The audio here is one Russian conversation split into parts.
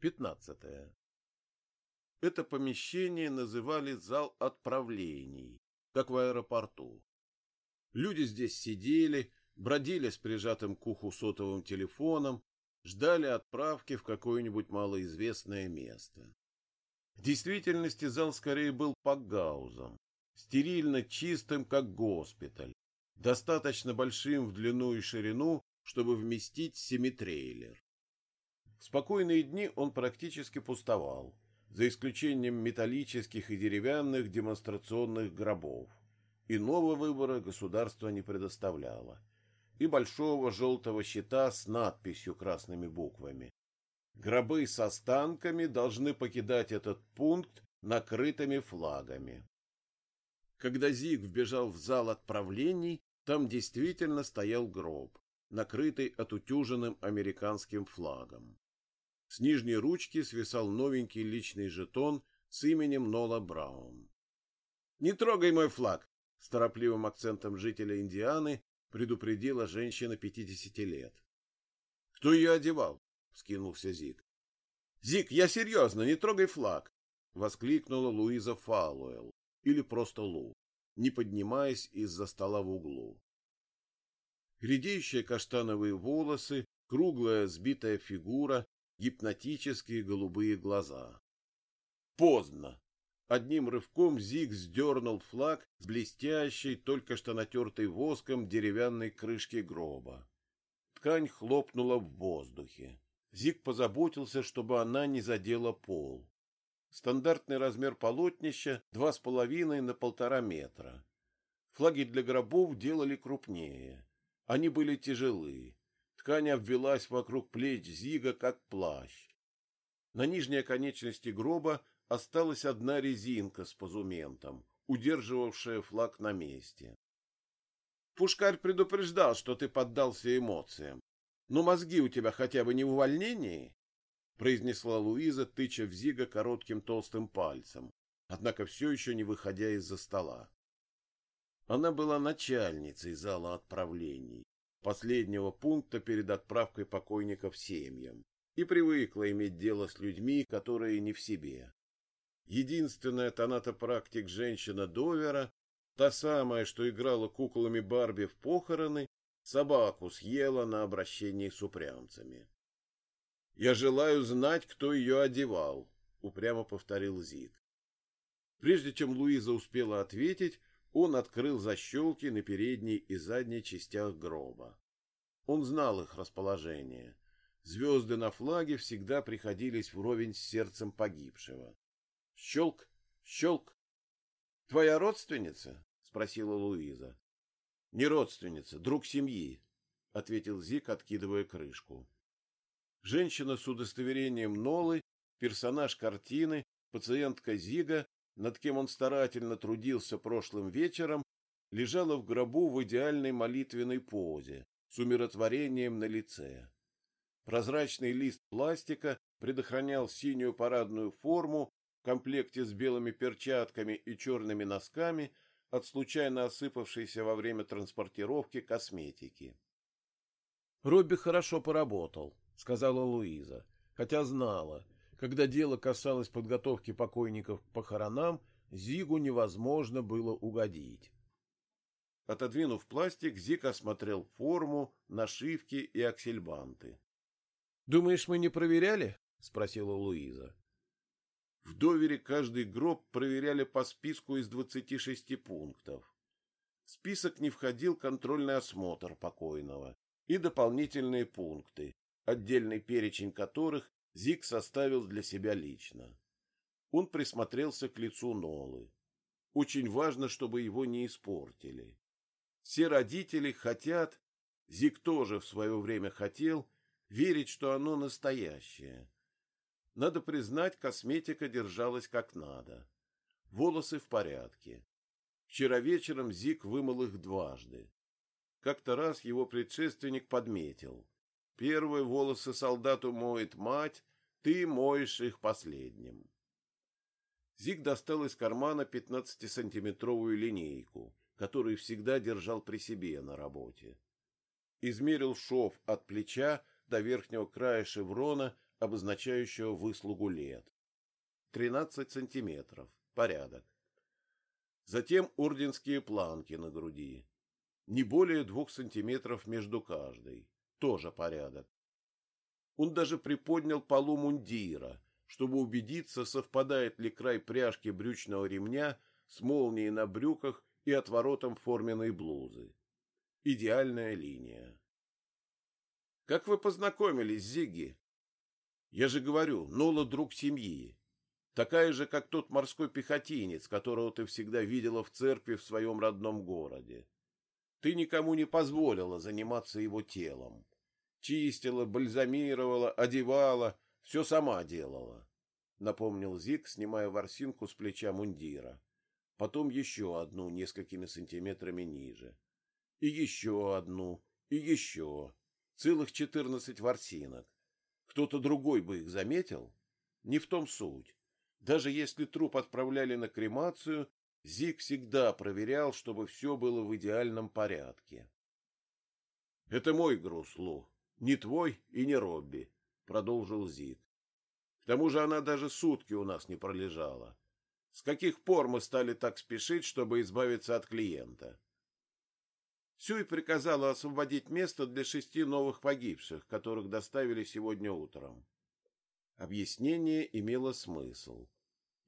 Пятнадцатое. Это помещение называли зал отправлений, как в аэропорту. Люди здесь сидели, бродили с прижатым к уху сотовым телефоном, ждали отправки в какое-нибудь малоизвестное место. В действительности зал скорее был пакгаузом, стерильно чистым, как госпиталь, достаточно большим в длину и ширину, чтобы вместить семитрейлер. В спокойные дни он практически пустовал, за исключением металлических и деревянных демонстрационных гробов. Иного выбора государство не предоставляло. И большого желтого щита с надписью красными буквами. Гробы с останками должны покидать этот пункт накрытыми флагами. Когда Зиг вбежал в зал отправлений, там действительно стоял гроб, накрытый отутюженным американским флагом. С нижней ручки свисал новенький личный жетон с именем Нола Браун. «Не трогай мой флаг!» — с торопливым акцентом жителя Индианы предупредила женщина пятидесяти лет. «Кто ее одевал?» — вскинулся Зик. «Зик, я серьезно, не трогай флаг!» — воскликнула Луиза Фалуэлл, или просто Лу, не поднимаясь из-за стола в углу. Редеющие каштановые волосы, круглая сбитая фигура, гипнотические голубые глаза. Поздно. Одним рывком Зиг сдернул флаг с блестящей, только что натертой воском деревянной крышки гроба. Ткань хлопнула в воздухе. Зиг позаботился, чтобы она не задела пол. Стандартный размер полотнища — два с половиной на полтора метра. Флаги для гробов делали крупнее. Они были тяжелые. Ткань обвелась вокруг плеч Зига, как плащ. На нижней конечности гроба осталась одна резинка с позументом, удерживавшая флаг на месте. Пушкарь предупреждал, что ты поддался эмоциям. Но мозги у тебя хотя бы не в увольнении? произнесла Луиза, тыча в Зига коротким толстым пальцем, однако все еще не выходя из-за стола. Она была начальницей зала отправлений, последнего пункта перед отправкой покойников семьям, и привыкла иметь дело с людьми, которые не в себе. Единственная тонатопрактик женщина Довера, та самая, что играла куклами Барби в похороны, собаку съела на обращении с упрямцами. «Я желаю знать, кто ее одевал», — упрямо повторил Зик. Прежде чем Луиза успела ответить, он открыл защелки на передней и задней частях гроба. Он знал их расположение. Звезды на флаге всегда приходились вровень с сердцем погибшего. Щелк, щелк. — Твоя родственница? — спросила Луиза. — Не родственница, друг семьи, — ответил Зик, откидывая крышку. Женщина с удостоверением Нолы, персонаж картины, пациентка Зига над кем он старательно трудился прошлым вечером, лежала в гробу в идеальной молитвенной позе, с умиротворением на лице. Прозрачный лист пластика предохранял синюю парадную форму в комплекте с белыми перчатками и черными носками от случайно осыпавшейся во время транспортировки косметики. «Робби хорошо поработал», — сказала Луиза, хотя знала, когда дело касалось подготовки покойников к похоронам, Зигу невозможно было угодить. Отодвинув пластик, Зиг осмотрел форму, нашивки и аксельбанты. — Думаешь, мы не проверяли? — спросила Луиза. В довере каждый гроб проверяли по списку из двадцати шести пунктов. В список не входил контрольный осмотр покойного и дополнительные пункты, отдельный перечень которых Зиг составил для себя лично. Он присмотрелся к лицу Нолы. Очень важно, чтобы его не испортили. Все родители хотят, Зиг тоже в свое время хотел, верить, что оно настоящее. Надо признать, косметика держалась как надо. Волосы в порядке. Вчера вечером Зиг вымыл их дважды. Как-то раз его предшественник подметил. Первые волосы солдату моет мать, ты моешь их последним. Зиг достал из кармана пятнадцатисантиметровую линейку, которую всегда держал при себе на работе. Измерил шов от плеча до верхнего края шеврона обозначающего выслугу лет. 13 сантиметров. Порядок. Затем орденские планки на груди. Не более двух сантиметров между каждой. Тоже порядок. Он даже приподнял полу мундира, чтобы убедиться, совпадает ли край пряжки брючного ремня с молнией на брюках и отворотом форменной блузы. Идеальная линия. Как вы познакомились, Зигги? Я же говорю, Нола друг семьи. Такая же, как тот морской пехотинец, которого ты всегда видела в церкви в своем родном городе. Ты никому не позволила заниматься его телом. Чистила, бальзамировала, одевала, все сама делала. Напомнил Зик, снимая ворсинку с плеча мундира. Потом еще одну несколькими сантиметрами ниже. И еще одну, и еще. Целых четырнадцать ворсинок. Кто-то другой бы их заметил? Не в том суть. Даже если труп отправляли на кремацию, Зик всегда проверял, чтобы все было в идеальном порядке. — Это мой груз, Лу, не твой и не Робби, — продолжил Зик. — К тому же она даже сутки у нас не пролежала. С каких пор мы стали так спешить, чтобы избавиться от клиента? Сюй приказала освободить место для шести новых погибших, которых доставили сегодня утром. Объяснение имело смысл.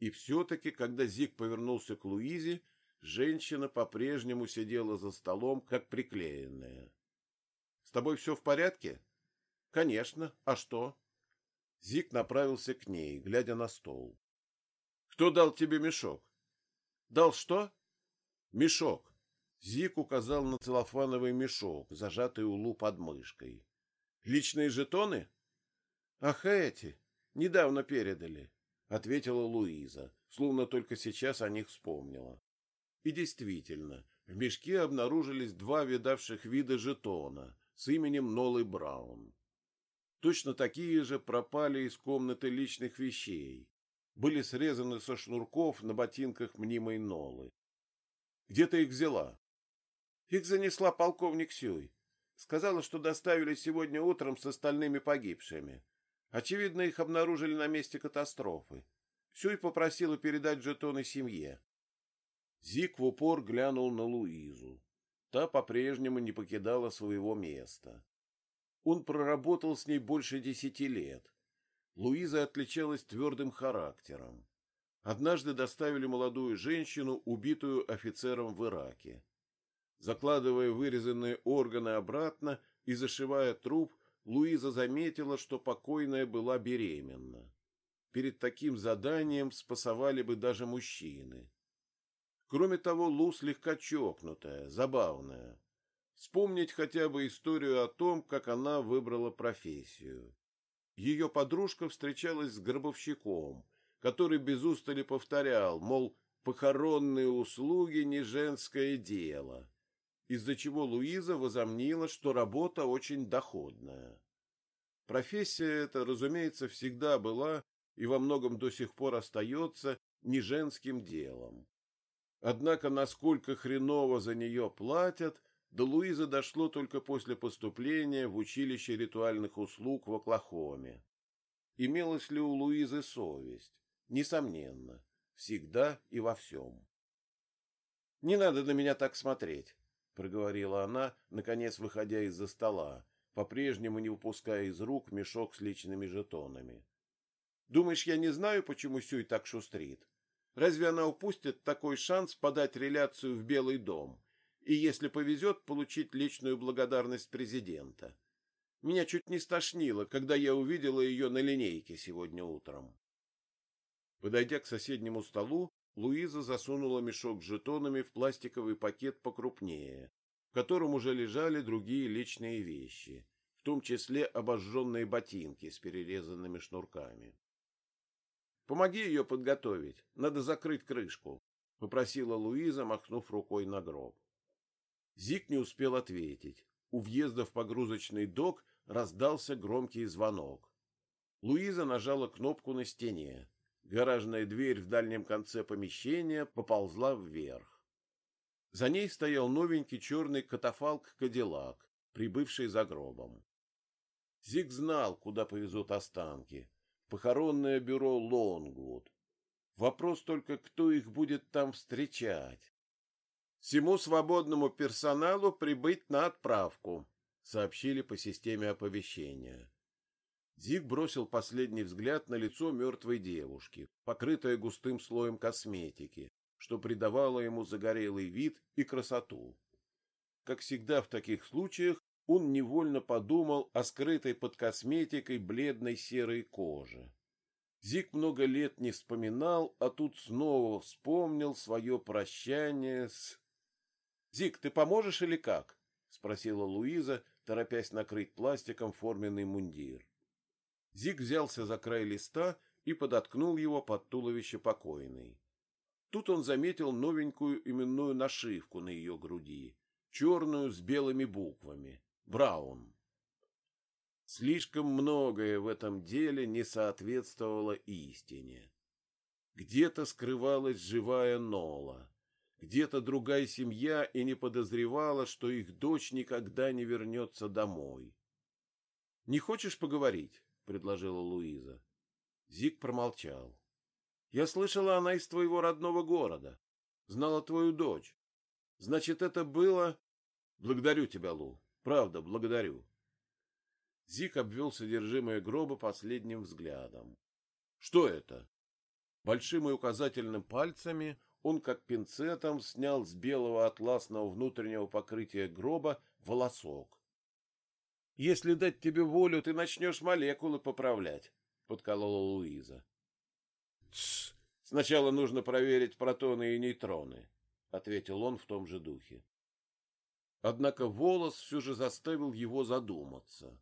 И все-таки, когда Зик повернулся к Луизе, женщина по-прежнему сидела за столом, как приклеенная. — С тобой все в порядке? — Конечно. А что? Зик направился к ней, глядя на стол. — Кто дал тебе мешок? — Дал что? — Мешок. Зик указал на целлофановый мешок, зажатый у Лу под мышкой. — Личные жетоны? — Ах, эти! Недавно передали, ответила Луиза, словно только сейчас о них вспомнила. И действительно, в мешке обнаружились два видавших вида жетона с именем Нолы Браун. Точно такие же пропали из комнаты личных вещей. Были срезаны со шнурков на ботинках мнимой Нолы. Где ты их взяла? Их занесла полковник Сюй. Сказала, что доставили сегодня утром с остальными погибшими. Очевидно, их обнаружили на месте катастрофы. Сюй попросила передать жетоны семье. Зик в упор глянул на Луизу. Та по-прежнему не покидала своего места. Он проработал с ней больше десяти лет. Луиза отличалась твердым характером. Однажды доставили молодую женщину, убитую офицером в Ираке. Закладывая вырезанные органы обратно и зашивая труп, Луиза заметила, что покойная была беременна. Перед таким заданием спасовали бы даже мужчины. Кроме того, Лу слегка чокнутая, забавная. Вспомнить хотя бы историю о том, как она выбрала профессию. Ее подружка встречалась с гробовщиком, который без устали повторял, мол, похоронные услуги не женское дело из-за чего Луиза возомнила, что работа очень доходная. Профессия эта, разумеется, всегда была и во многом до сих пор остается не женским делом. Однако, насколько хреново за нее платят, до Луизы дошло только после поступления в училище ритуальных услуг в Оклахоме. Имелась ли у Луизы совесть? Несомненно, всегда и во всем. «Не надо на меня так смотреть», — проговорила она, наконец выходя из-за стола, по-прежнему не выпуская из рук мешок с личными жетонами. «Думаешь, я не знаю, почему Сюй так шустрит? Разве она упустит такой шанс подать реляцию в Белый дом и, если повезет, получить личную благодарность президента? Меня чуть не стошнило, когда я увидела ее на линейке сегодня утром». Подойдя к соседнему столу, Луиза засунула мешок с жетонами в пластиковый пакет покрупнее, в котором уже лежали другие личные вещи, в том числе обожженные ботинки с перерезанными шнурками. «Помоги ее подготовить, надо закрыть крышку», — попросила Луиза, махнув рукой на гроб. Зик не успел ответить. У въезда в погрузочный док раздался громкий звонок. Луиза нажала кнопку на стене. Гаражная дверь в дальнем конце помещения поползла вверх. За ней стоял новенький черный катафалк «Кадиллак», прибывший за гробом. Зиг знал, куда повезут останки. Похоронное бюро Лонгвуд. Вопрос только, кто их будет там встречать. Всему свободному персоналу прибыть на отправку, сообщили по системе оповещения. Зиг бросил последний взгляд на лицо мертвой девушки, покрытое густым слоем косметики, что придавало ему загорелый вид и красоту. Как всегда в таких случаях, он невольно подумал о скрытой под косметикой бледной серой коже. Зиг много лет не вспоминал, а тут снова вспомнил свое прощание с... Зик, ты поможешь или как? спросила Луиза, торопясь накрыть пластиком форменный мундир. Зик взялся за край листа и подоткнул его под туловище покойной. Тут он заметил новенькую именную нашивку на ее груди, черную с белыми буквами Браун. Слишком многое в этом деле не соответствовало истине. Где-то скрывалась живая Нола, где-то другая семья и не подозревала, что их дочь никогда не вернется домой. — Не хочешь поговорить? — предложила Луиза. Зик промолчал. — Я слышала, она из твоего родного города. Знала твою дочь. Значит, это было... Благодарю тебя, Лу. Правда, благодарю. Зик обвел содержимое гроба последним взглядом. — Что это? Большим и указательным пальцами он как пинцетом снял с белого атласного внутреннего покрытия гроба волосок. — Если дать тебе волю, ты начнешь молекулы поправлять, — подколола Луиза. — Тссс, сначала нужно проверить протоны и нейтроны, — ответил он в том же духе. Однако волос все же заставил его задуматься.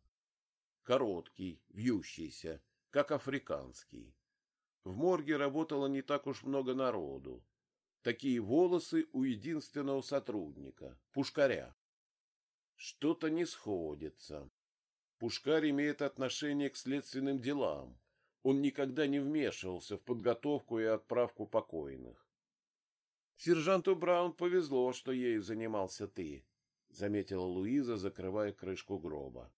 Короткий, вьющийся, как африканский. В морге работало не так уж много народу. Такие волосы у единственного сотрудника, пушкаря. Что-то не сходится. Пушкарь имеет отношение к следственным делам. Он никогда не вмешивался в подготовку и отправку покойных. Сержанту Браун повезло, что ею занимался ты, заметила Луиза, закрывая крышку гроба.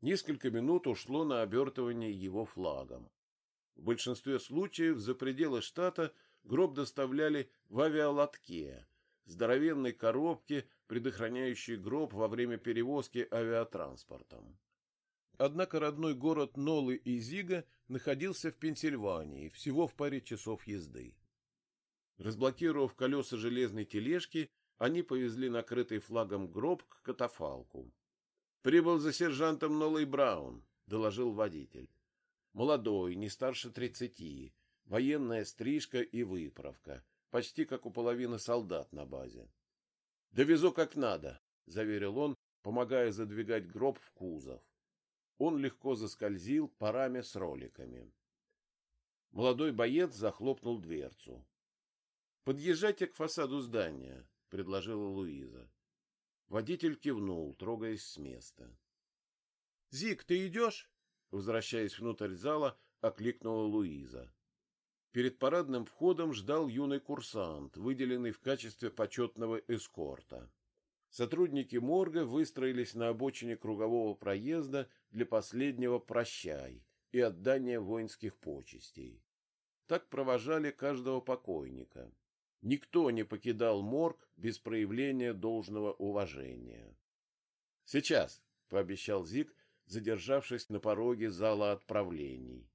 Несколько минут ушло на обертывание его флагом. В большинстве случаев за пределы штата гроб доставляли в авиалотке, здоровенной коробке, предохраняющей гроб во время перевозки авиатранспортом. Однако родной город Нолы и Зига находился в Пенсильвании, всего в паре часов езды. Разблокировав колеса железной тележки, они повезли накрытый флагом гроб к катафалку. «Прибыл за сержантом Нолой Браун», — доложил водитель. «Молодой, не старше тридцати, военная стрижка и выправка, почти как у половины солдат на базе. «Довезу как надо», — заверил он, помогая задвигать гроб в кузов. Он легко заскользил раме с роликами. Молодой боец захлопнул дверцу. «Подъезжайте к фасаду здания», — предложила Луиза. Водитель кивнул, трогаясь с места. «Зик, ты идешь?» Возвращаясь внутрь зала, окликнула Луиза. Перед парадным входом ждал юный курсант, выделенный в качестве почетного эскорта. Сотрудники морга выстроились на обочине кругового проезда для последнего «прощай» и отдания воинских почестей. Так провожали каждого покойника. Никто не покидал морг без проявления должного уважения. «Сейчас», — пообещал Зик, задержавшись на пороге зала отправлений.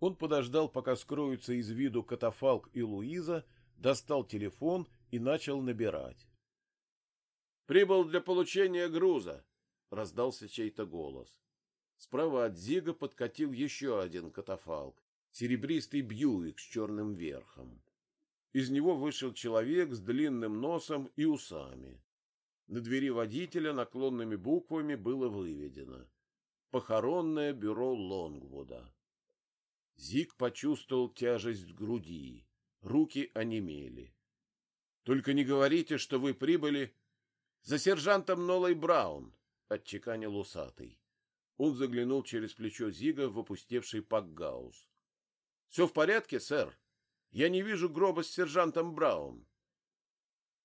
Он подождал, пока скроются из виду катафалк и Луиза, достал телефон и начал набирать. «Прибыл для получения груза!» — раздался чей-то голос. Справа от Зига подкатил еще один катафалк, серебристый Бьюик с черным верхом. Из него вышел человек с длинным носом и усами. На двери водителя наклонными буквами было выведено «Похоронное бюро Лонгвуда». Зик почувствовал тяжесть в груди. Руки онемели. «Только не говорите, что вы прибыли...» «За сержантом Нолой Браун», — отчеканил усатый. Он заглянул через плечо Зига в опустевший пакгаус. «Все в порядке, сэр? Я не вижу гроба с сержантом Браун».